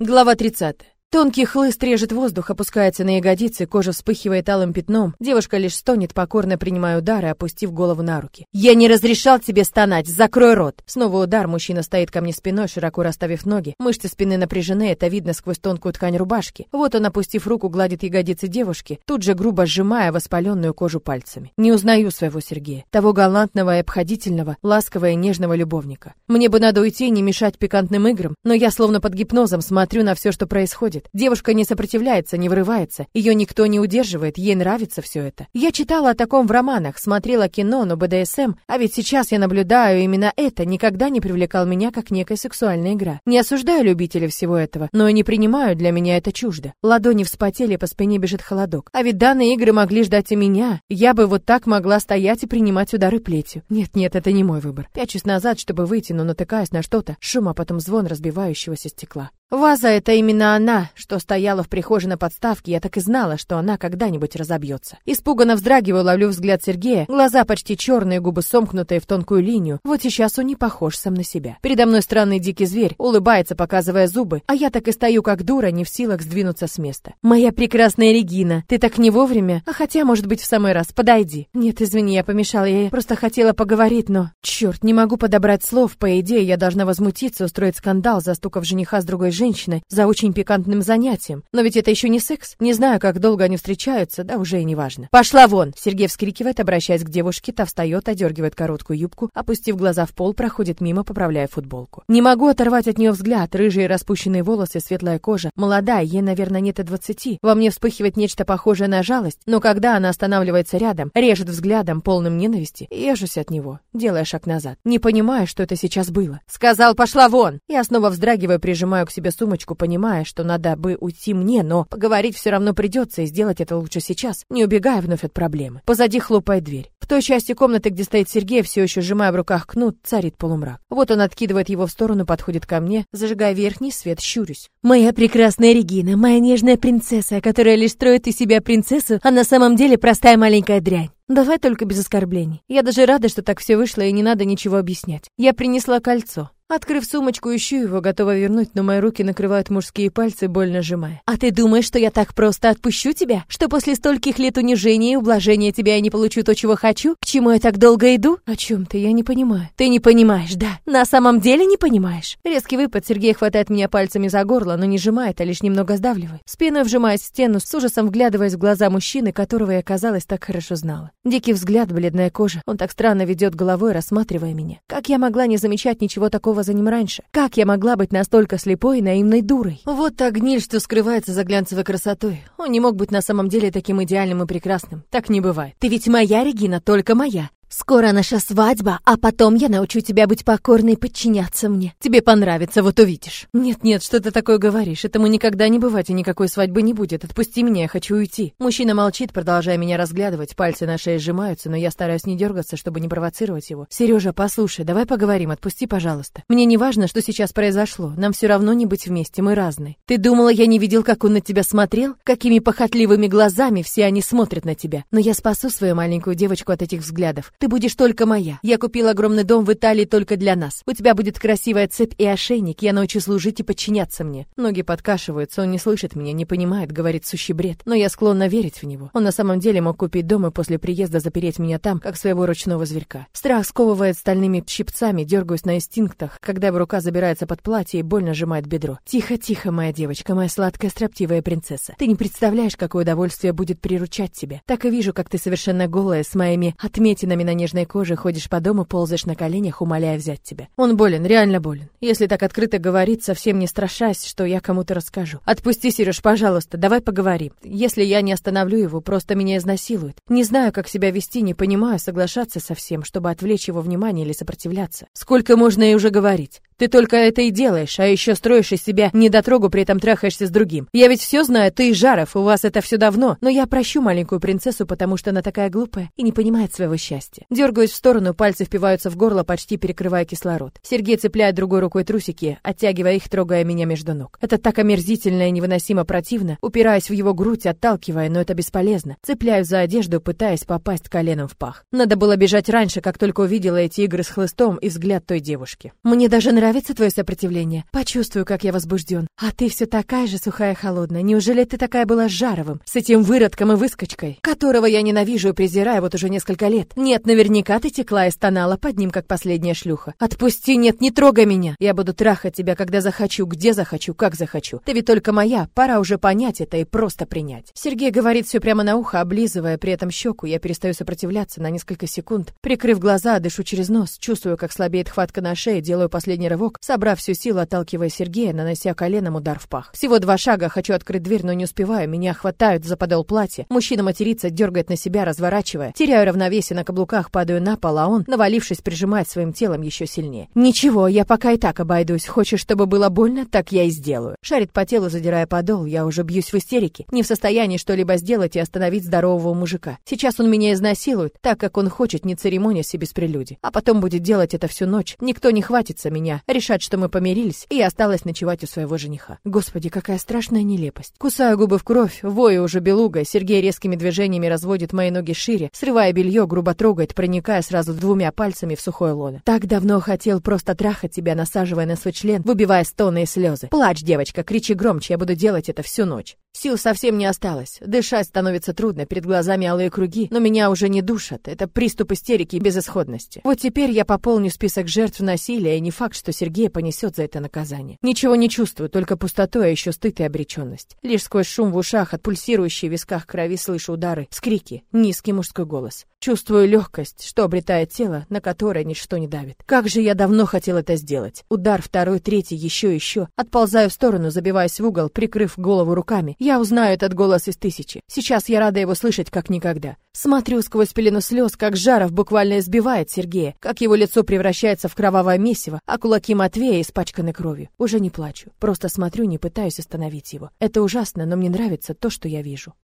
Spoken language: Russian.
Глава 30. Тонкий хлыст режет воздух, опускается на ягодицы, кожа вспыхивает алым пятном. Девушка лишь стонет, покорно принимая удары, опустив голову на руки. «Я не разрешал тебе стонать! Закрой рот!» Снова удар, мужчина стоит ко мне спиной, широко расставив ноги. Мышцы спины напряжены, это видно сквозь тонкую ткань рубашки. Вот он, опустив руку, гладит ягодицы девушки, тут же грубо сжимая воспаленную кожу пальцами. Не узнаю своего Сергея, того галантного и обходительного, ласкового и нежного любовника. Мне бы надо уйти и не мешать пикантным играм, но я словно под гипнозом смотрю на все, что происходит происходит. Девушка не сопротивляется, не вырывается. Ее никто не удерживает, ей нравится все это. Я читала о таком в романах, смотрела кино, но БДСМ, а ведь сейчас я наблюдаю именно это, никогда не привлекал меня как некая сексуальная игра. Не осуждаю любителей всего этого, но и не принимаю, для меня это чуждо. Ладони вспотели, по спине бежит холодок. А ведь данные игры могли ждать и меня. Я бы вот так могла стоять и принимать удары плетью. Нет, нет, это не мой выбор. Пячусь назад, чтобы выйти, но натыкаюсь на что-то, шум, а потом звон разбивающегося стекла. Ваза — это именно она, что стояла в прихожей на подставке, я так и знала, что она когда-нибудь разобьется. Испуганно вздрагиваю, ловлю взгляд Сергея, глаза почти черные, губы сомкнутые в тонкую линию. Вот сейчас он не похож сам на себя. Передо мной странный дикий зверь, улыбается, показывая зубы, а я так и стою как дура, не в силах сдвинуться с места. «Моя прекрасная Регина, ты так не вовремя? А хотя, может быть, в самый раз, подойди». «Нет, извини, я помешала, я просто хотела поговорить, но...» Черт, не могу подобрать слов, по идее, я должна возмутиться, устроить скандал, застукав жениха с другой женщиной за очень пикантным занятием. Но ведь это еще не секс. Не знаю, как долго они встречаются, да уже и не важно. «Пошла вон!» Сергей вскрикивает, обращаясь к девушке, та встает, одергивает короткую юбку, опустив глаза в пол, проходит мимо, поправляя футболку. Не могу оторвать от нее взгляд, рыжие распущенные волосы, светлая кожа. Молодая, ей, наверное, нет и двадцати. Во мне вспыхивает нечто похожее на жалость, но когда она останавливается рядом, режет взглядом, полным ненависти, ежусь от него, делая шаг назад. Не понимаю, что это сейчас было. «Сказал, пошла вон!» Я снова вздрагиваю, прижимаю к себе себе сумочку, понимая, что надо бы уйти мне, но поговорить все равно придется, и сделать это лучше сейчас, не убегая вновь от проблемы. Позади хлопает дверь. В той части комнаты, где стоит Сергей, все еще сжимая в руках кнут, царит полумрак. Вот он откидывает его в сторону, подходит ко мне, зажигая верхний свет, щурюсь. «Моя прекрасная Регина, моя нежная принцесса, которая лишь строит из себя принцессу, а на самом деле простая маленькая дрянь. Давай только без оскорблений. Я даже рада, что так все вышло, и не надо ничего объяснять. Я принесла кольцо. Открыв сумочку, ищу его, готова вернуть, но мои руки накрывают мужские пальцы, больно сжимая. «А ты думаешь, что я так просто отпущу тебя? Что после стольких лет унижения и ублажения тебя я не получу то, чего хочу? К чему я так долго иду? О чем ты? Я не понимаю». «Ты не понимаешь, да? На самом деле не понимаешь?» Резкий выпад Сергей хватает меня пальцами за горло, но не сжимает, а лишь немного сдавливает. Спиной вжимаясь в стену, с ужасом вглядываясь в глаза мужчины, которого я, казалось, так хорошо знала. Дикий взгляд, бледная кожа. Он так странно ведет головой, рассматривая меня. Как я могла не замечать ничего такого такого за ним раньше? Как я могла быть настолько слепой и наивной дурой? Вот та гниль, что скрывается за глянцевой красотой. Он не мог быть на самом деле таким идеальным и прекрасным. Так не бывает. Ты ведь моя, Регина, только моя. Скоро наша свадьба, а потом я научу тебя быть покорной и подчиняться мне. Тебе понравится, вот увидишь. Нет-нет, что ты такое говоришь? Этому никогда не бывать и никакой свадьбы не будет. Отпусти меня, я хочу уйти. Мужчина молчит, продолжая меня разглядывать. Пальцы на шее сжимаются, но я стараюсь не дергаться, чтобы не провоцировать его. Сережа, послушай, давай поговорим, отпусти, пожалуйста. Мне не важно, что сейчас произошло. Нам все равно не быть вместе, мы разные. Ты думала, я не видел, как он на тебя смотрел? Какими похотливыми глазами все они смотрят на тебя. Но я спасу свою маленькую девочку от этих взглядов. Ты будешь только моя. Я купил огромный дом в Италии только для нас. У тебя будет красивая цепь и ошейник. Я научу служить и подчиняться мне. Ноги подкашиваются, он не слышит меня, не понимает, говорит сущий бред. Но я склонна верить в него. Он на самом деле мог купить дом и после приезда запереть меня там, как своего ручного зверька. Страх сковывает стальными щипцами, дергаюсь на инстинктах, когда его рука забирается под платье и больно сжимает бедро. Тихо, тихо, моя девочка, моя сладкая строптивая принцесса. Ты не представляешь, какое удовольствие будет приручать тебя. Так и вижу, как ты совершенно голая, с моими отметинами на нежной коже ходишь по дому, ползаешь на коленях, умоляя взять тебя. Он болен, реально болен. Если так открыто говорить, совсем не страшась, что я кому-то расскажу. Отпусти, Сереж, пожалуйста, давай поговорим. Если я не остановлю его, просто меня изнасилуют. Не знаю, как себя вести, не понимаю, соглашаться со всем, чтобы отвлечь его внимание или сопротивляться. Сколько можно и уже говорить? Ты только это и делаешь, а еще строишь из себя недотрогу, при этом трахаешься с другим. Я ведь все знаю, ты и Жаров, у вас это все давно, но я прощу маленькую принцессу, потому что она такая глупая и не понимает своего счастья. Дергаюсь в сторону, пальцы впиваются в горло, почти перекрывая кислород. Сергей цепляет другой рукой трусики, оттягивая их, трогая меня между ног. Это так омерзительно и невыносимо противно, упираясь в его грудь, отталкивая, но это бесполезно. Цепляю за одежду, пытаясь попасть коленом в пах. Надо было бежать раньше, как только увидела эти игры с хлыстом и взгляд той девушки. Мне даже нравится твое сопротивление. Почувствую, как я возбужден. А ты все такая же сухая и холодная. Неужели ты такая была с Жаровым, с этим выродком и выскочкой, которого я ненавижу и презираю вот уже несколько лет? Нет, наверняка ты текла и стонала под ним, как последняя шлюха. Отпусти, нет, не трогай меня. Я буду трахать тебя, когда захочу, где захочу, как захочу. Ты ведь только моя, пора уже понять это и просто принять. Сергей говорит все прямо на ухо, облизывая при этом щеку. Я перестаю сопротивляться на несколько секунд. Прикрыв глаза, дышу через нос, чувствую, как слабеет хватка на шее, делаю последний рывок, собрав всю силу, отталкивая Сергея, нанося коленом удар в пах. Всего два шага, хочу открыть дверь, но не успеваю. Меня хватают за подол платья. Мужчина матерится, дергает на себя, разворачивая. Теряю равновесие на каблуках, падаю на пол, а он, навалившись, прижимает своим телом еще сильнее. Ничего, я пока и так обойдусь. Хочешь, чтобы было больно, так я и сделаю. Шарит по телу, задирая подол. Я уже бьюсь в истерике, не в состоянии что-либо сделать и остановить здорового мужика. Сейчас он меня изнасилует, так как он хочет, не церемонясь и без прелюдий. А потом будет делать это всю ночь. Никто не хватится меня, решать, что мы помирились, и осталось ночевать у своего жениха. Господи, какая страшная нелепость. Кусаю губы в кровь, вою уже белуга. Сергей резкими движениями разводит мои ноги шире, срывая белье, грубо трогает, проникая сразу двумя пальцами в сухое лоно. Так давно хотел просто трахать тебя, насаживая на свой член, выбивая стоны и слезы. Плачь, девочка, кричи громче, я буду делать это всю ночь. Сил совсем не осталось. Дышать становится трудно, перед глазами алые круги, но меня уже не душат. Это приступ истерики и безысходности. Вот теперь я пополню список жертв насилия, и не факт, что Сергей понесет за это наказание. Ничего не чувствую, только пустоту, а еще стыд и обреченность. Лишь сквозь шум в ушах от пульсирующей в висках крови слышу удары, скрики, низкий мужской голос. Чувствую легкость, что обретает тело, на которое ничто не давит. Как же я давно хотел это сделать. Удар второй, третий, еще, еще. Отползаю в сторону, забиваясь в угол, прикрыв голову руками. Я узнаю этот голос из тысячи. Сейчас я рада его слышать как никогда. Смотрю сквозь пелену слез, как Жаров буквально избивает Сергея, как его лицо превращается в кровавое месиво, а кулаки Матвея испачканы кровью. Уже не плачу, просто смотрю, не пытаюсь остановить его. Это ужасно, но мне нравится то, что я вижу.